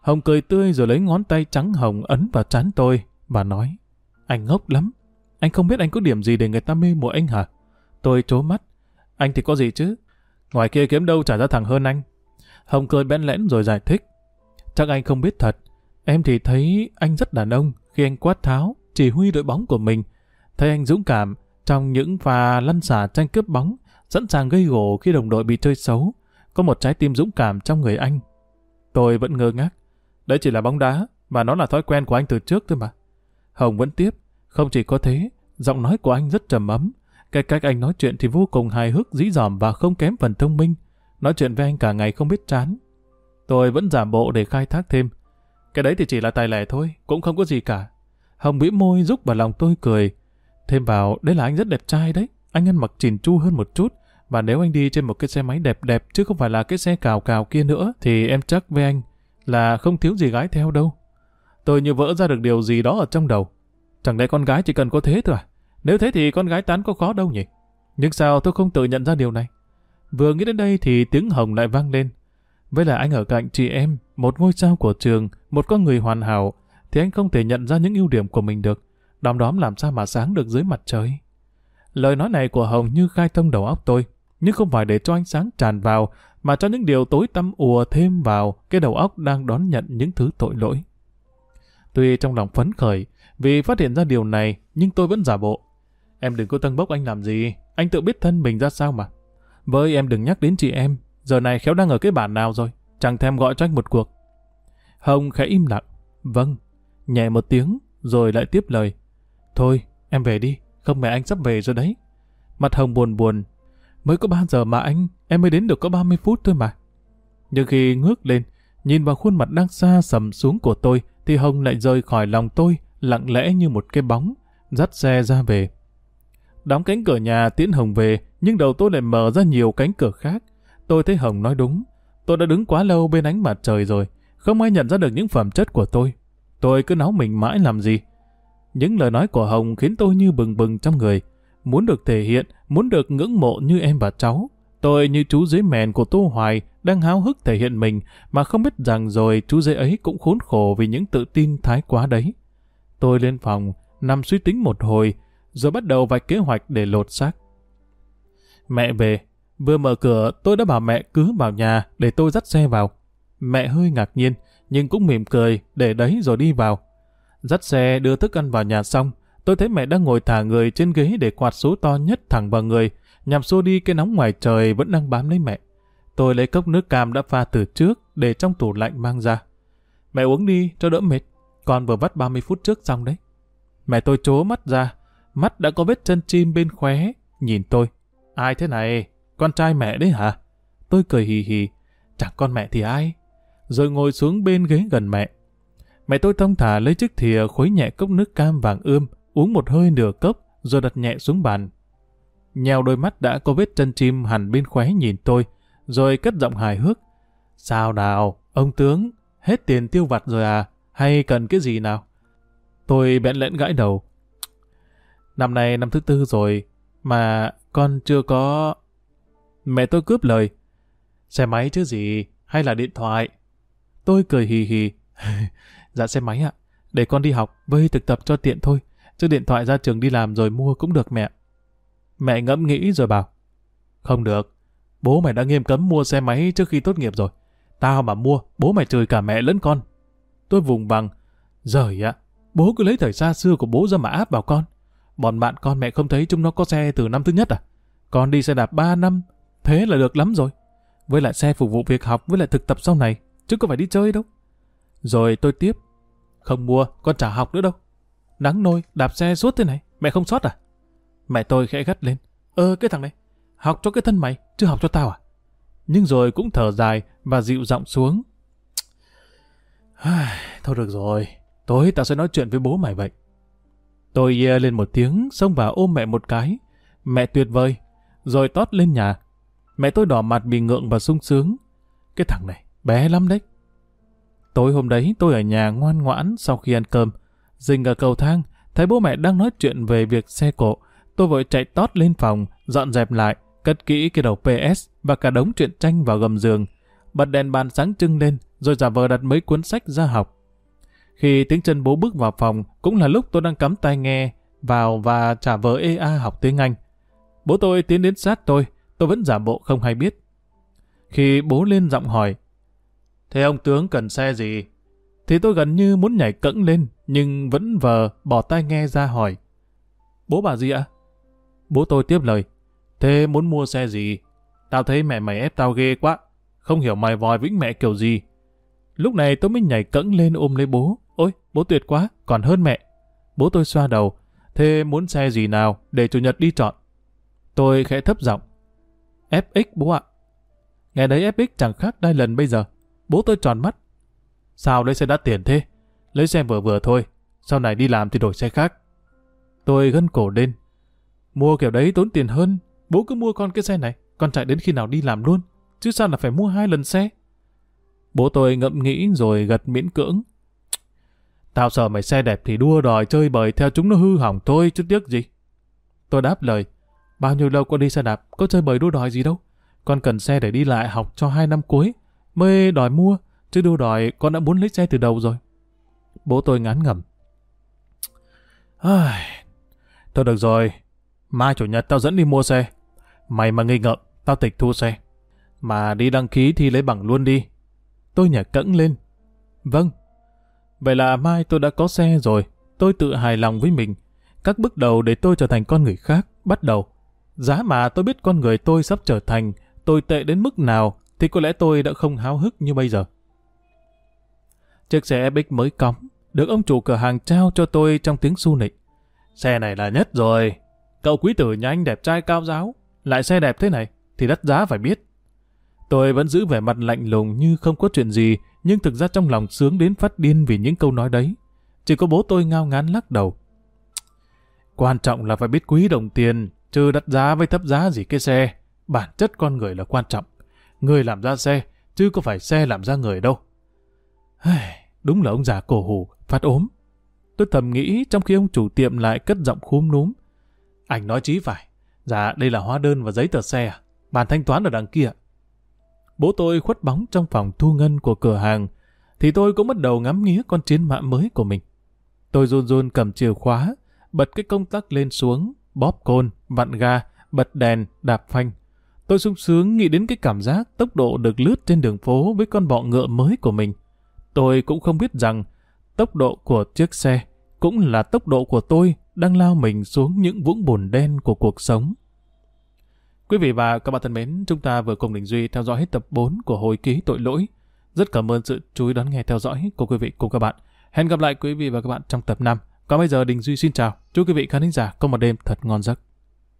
Hồng cười tươi rồi lấy ngón tay trắng Hồng ấn vào trán tôi và nói, anh ngốc lắm, anh không biết anh có điểm gì để người ta mê mộ anh hả? Tôi trố mắt, anh thì có gì chứ? Ngoài kia kiếm đâu trả ra thẳng hơn anh. Hồng cười bẽn lẽn rồi giải thích. Chắc anh không biết thật, em thì thấy anh rất đàn ông khi anh quát tháo, chỉ huy đội bóng của mình. Thấy anh dũng cảm trong những pha lăn xả tranh cướp bóng, sẵn sàng gây gổ khi đồng đội bị chơi xấu. Có một trái tim dũng cảm trong người anh. Tôi vẫn ngơ ngác. Đấy chỉ là bóng đá, và nó là thói quen của anh từ trước thôi mà. Hồng vẫn tiếp. Không chỉ có thế, giọng nói của anh rất trầm ấm. Cái cách anh nói chuyện thì vô cùng hài hước, dí dỏm và không kém phần thông minh. Nói chuyện với anh cả ngày không biết chán. Tôi vẫn giả bộ để khai thác thêm. Cái đấy thì chỉ là tài lẻ thôi, cũng không có gì cả. Hồng bĩu môi giúp vào lòng tôi cười. Thêm vào, đấy là anh rất đẹp trai đấy. Anh ăn mặc chỉn chu hơn một chút. Và nếu anh đi trên một cái xe máy đẹp đẹp chứ không phải là cái xe cào cào kia nữa thì em chắc với anh là không thiếu gì gái theo đâu. Tôi như vỡ ra được điều gì đó ở trong đầu. Chẳng lẽ con gái chỉ cần có thế thôi à? Nếu thế thì con gái tán có khó đâu nhỉ? Nhưng sao tôi không tự nhận ra điều này? Vừa nghĩ đến đây thì tiếng hồng lại vang lên. Với là anh ở cạnh chị em, một ngôi sao của trường, một con người hoàn hảo, thì anh không thể nhận ra những ưu điểm của mình được đom đóm làm sao mà sáng được dưới mặt trời. Lời nói này của Hồng như khai thông đầu óc tôi, nhưng không phải để cho ánh sáng tràn vào, mà cho những điều tối tăm ùa thêm vào cái đầu óc đang đón nhận những thứ tội lỗi. Tuy trong lòng phấn khởi, vì phát hiện ra điều này, nhưng tôi vẫn giả bộ. Em đừng có tân bốc anh làm gì, anh tự biết thân mình ra sao mà. Với em đừng nhắc đến chị em, giờ này khéo đang ở cái bản nào rồi, chẳng thèm gọi cho anh một cuộc. Hồng khẽ im lặng. Vâng, nhẹ một tiếng, rồi lại tiếp lời. Thôi, em về đi, không mẹ anh sắp về rồi đấy. Mặt Hồng buồn buồn. Mới có 3 giờ mà anh, em mới đến được có 30 phút thôi mà. Nhưng khi ngước lên, nhìn vào khuôn mặt đang xa sầm xuống của tôi, thì Hồng lại rời khỏi lòng tôi, lặng lẽ như một cái bóng, dắt xe ra về. Đóng cánh cửa nhà tiễn Hồng về, nhưng đầu tôi lại mở ra nhiều cánh cửa khác. Tôi thấy Hồng nói đúng. Tôi đã đứng quá lâu bên ánh mặt trời rồi, không ai nhận ra được những phẩm chất của tôi. Tôi cứ náo mình mãi làm gì. Những lời nói của Hồng khiến tôi như bừng bừng trong người. Muốn được thể hiện, muốn được ngưỡng mộ như em và cháu. Tôi như chú dưới mèn của Tô Hoài đang háo hức thể hiện mình mà không biết rằng rồi chú dưới ấy cũng khốn khổ vì những tự tin thái quá đấy. Tôi lên phòng, nằm suy tính một hồi, rồi bắt đầu vạch kế hoạch để lột xác. Mẹ về, vừa mở cửa tôi đã bảo mẹ cứ vào nhà để tôi dắt xe vào. Mẹ hơi ngạc nhiên, nhưng cũng mỉm cười để đấy rồi đi vào. Dắt xe đưa thức ăn vào nhà xong, tôi thấy mẹ đang ngồi thả người trên ghế để quạt số to nhất thẳng vào người, nhằm xua đi cái nóng ngoài trời vẫn đang bám lấy mẹ. Tôi lấy cốc nước cam đã pha từ trước để trong tủ lạnh mang ra. Mẹ uống đi cho đỡ mệt, con vừa vắt 30 phút trước xong đấy. Mẹ tôi chố mắt ra, mắt đã có vết chân chim bên khóe, nhìn tôi. Ai thế này? Con trai mẹ đấy hả? Tôi cười hì hì. Chẳng con mẹ thì ai? Rồi ngồi xuống bên ghế gần mẹ. Mẹ tôi thông thả lấy chiếc thìa khuấy nhẹ cốc nước cam vàng ươm, uống một hơi nửa cốc, rồi đặt nhẹ xuống bàn. Nhèo đôi mắt đã có vết chân chim hẳn bên khóe nhìn tôi, rồi cất giọng hài hước. Sao nào, ông tướng, hết tiền tiêu vặt rồi à? Hay cần cái gì nào? Tôi bẽn lẽn gãi đầu. Năm nay năm thứ tư rồi, mà con chưa có... Mẹ tôi cướp lời. Xe máy chứ gì, hay là điện thoại? Tôi cười hì hì. dạ xe máy ạ, để con đi học với thực tập cho tiện thôi. Chứ điện thoại ra trường đi làm rồi mua cũng được mẹ. Mẹ ngẫm nghĩ rồi bảo. Không được, bố mày đã nghiêm cấm mua xe máy trước khi tốt nghiệp rồi. Tao mà mua, bố mày chửi cả mẹ lẫn con. Tôi vùng vằng. Giời ạ, bố cứ lấy thời xa xưa của bố ra mà áp vào con. Bọn bạn con mẹ không thấy chúng nó có xe từ năm thứ nhất à? Con đi xe đạp 3 năm, thế là được lắm rồi. Với lại xe phục vụ việc học với lại thực tập sau này, chứ có phải đi chơi đâu. Rồi tôi tiếp. Không mua, con chả học nữa đâu. Nắng nôi, đạp xe suốt thế này, mẹ không sót à? Mẹ tôi khẽ gắt lên. Ơ cái thằng này, học cho cái thân mày, chứ học cho tao à? Nhưng rồi cũng thở dài và dịu giọng xuống. Thôi được rồi, tối tao sẽ nói chuyện với bố mày vậy. Tôi yeah lên một tiếng, xông vào ôm mẹ một cái. Mẹ tuyệt vời, rồi tót lên nhà. Mẹ tôi đỏ mặt bị ngượng và sung sướng. Cái thằng này, bé lắm đấy. Tối hôm đấy tôi ở nhà ngoan ngoãn sau khi ăn cơm. Dình ở cầu thang, thấy bố mẹ đang nói chuyện về việc xe cộ. Tôi vội chạy tót lên phòng, dọn dẹp lại, cất kỹ cái đầu PS và cả đống truyện tranh vào gầm giường. Bật đèn bàn sáng trưng lên, rồi giả vờ đặt mấy cuốn sách ra học. Khi tiếng chân bố bước vào phòng, cũng là lúc tôi đang cắm tai nghe vào và trả vờ EA học tiếng Anh. Bố tôi tiến đến sát tôi, tôi vẫn giả bộ không hay biết. Khi bố lên giọng hỏi, Thế ông tướng cần xe gì? Thì tôi gần như muốn nhảy cẫng lên, nhưng vẫn vờ bỏ tai nghe ra hỏi. Bố bà gì ạ? Bố tôi tiếp lời. Thế muốn mua xe gì? Tao thấy mẹ mày ép tao ghê quá. Không hiểu mày vòi vĩnh mẹ kiểu gì. Lúc này tôi mới nhảy cẫng lên ôm lấy bố. Ôi, bố tuyệt quá, còn hơn mẹ. Bố tôi xoa đầu. Thế muốn xe gì nào để chủ nhật đi chọn? Tôi khẽ thấp giọng. FX bố ạ. Ngày đấy FX chẳng khác đai lần bây giờ. Bố tôi tròn mắt. Sao lấy xe đắt tiền thế? Lấy xe vừa vừa thôi. Sau này đi làm thì đổi xe khác. Tôi gân cổ lên. Mua kiểu đấy tốn tiền hơn. Bố cứ mua con cái xe này. Con chạy đến khi nào đi làm luôn. Chứ sao là phải mua hai lần xe? Bố tôi ngậm nghĩ rồi gật miễn cưỡng. Tao sợ mày xe đẹp thì đua đòi chơi bời theo chúng nó hư hỏng thôi chứ tiếc gì. Tôi đáp lời. Bao nhiêu lâu con đi xe đạp, có chơi bời đua đòi gì đâu. Con cần xe để đi lại học cho hai năm cuối, mới đòi mua, chứ đâu đòi con đã muốn lấy xe từ đầu rồi. Bố tôi ngán ngẩm. Thôi được rồi, mai chủ nhật tao dẫn đi mua xe. Mày mà nghi ngợm, tao tịch thu xe. Mà đi đăng ký thì lấy bằng luôn đi. Tôi nhả cẫng lên. Vâng. Vậy là mai tôi đã có xe rồi. Tôi tự hài lòng với mình. Các bước đầu để tôi trở thành con người khác bắt đầu. Giá mà tôi biết con người tôi sắp trở thành tôi tệ đến mức nào thì có lẽ tôi đã không háo hức như bây giờ. Chiếc xe Epic mới cóng, được ông chủ cửa hàng trao cho tôi trong tiếng su nịnh. Xe này là nhất rồi. Cậu quý tử nhà anh đẹp trai cao giáo, lại xe đẹp thế này, thì đắt giá phải biết. Tôi vẫn giữ vẻ mặt lạnh lùng như không có chuyện gì, nhưng thực ra trong lòng sướng đến phát điên vì những câu nói đấy. Chỉ có bố tôi ngao ngán lắc đầu. Quan trọng là phải biết quý đồng tiền, chứ đắt giá với thấp giá gì cái xe. Bản chất con người là quan trọng. Người làm ra xe, chứ có phải xe làm ra người đâu. Đúng là ông già cổ hủ, phát ốm. Tôi thầm nghĩ trong khi ông chủ tiệm lại cất giọng khúm núm. Anh nói chí phải. Dạ, đây là hóa đơn và giấy tờ xe à? Bàn thanh toán ở đằng kia. Bố tôi khuất bóng trong phòng thu ngân của cửa hàng, thì tôi cũng bắt đầu ngắm nghía con chiến mã mới của mình. Tôi run run cầm chìa khóa, bật cái công tắc lên xuống, bóp côn, vặn ga, bật đèn, đạp phanh. Tôi sung sướng nghĩ đến cái cảm giác tốc độ được lướt trên đường phố với con bọ ngựa mới của mình. Tôi cũng không biết rằng tốc độ của chiếc xe cũng là tốc độ của tôi đang lao mình xuống những vũng bùn đen của cuộc sống. Quý vị và các bạn thân mến, chúng ta vừa cùng Đình Duy theo dõi hết tập 4 của hồi ký tội lỗi. Rất cảm ơn sự chú ý đón nghe theo dõi của quý vị cùng các bạn. Hẹn gặp lại quý vị và các bạn trong tập 5. Còn bây giờ Đình Duy xin chào. Chúc quý vị khán giả có một đêm thật ngon giấc.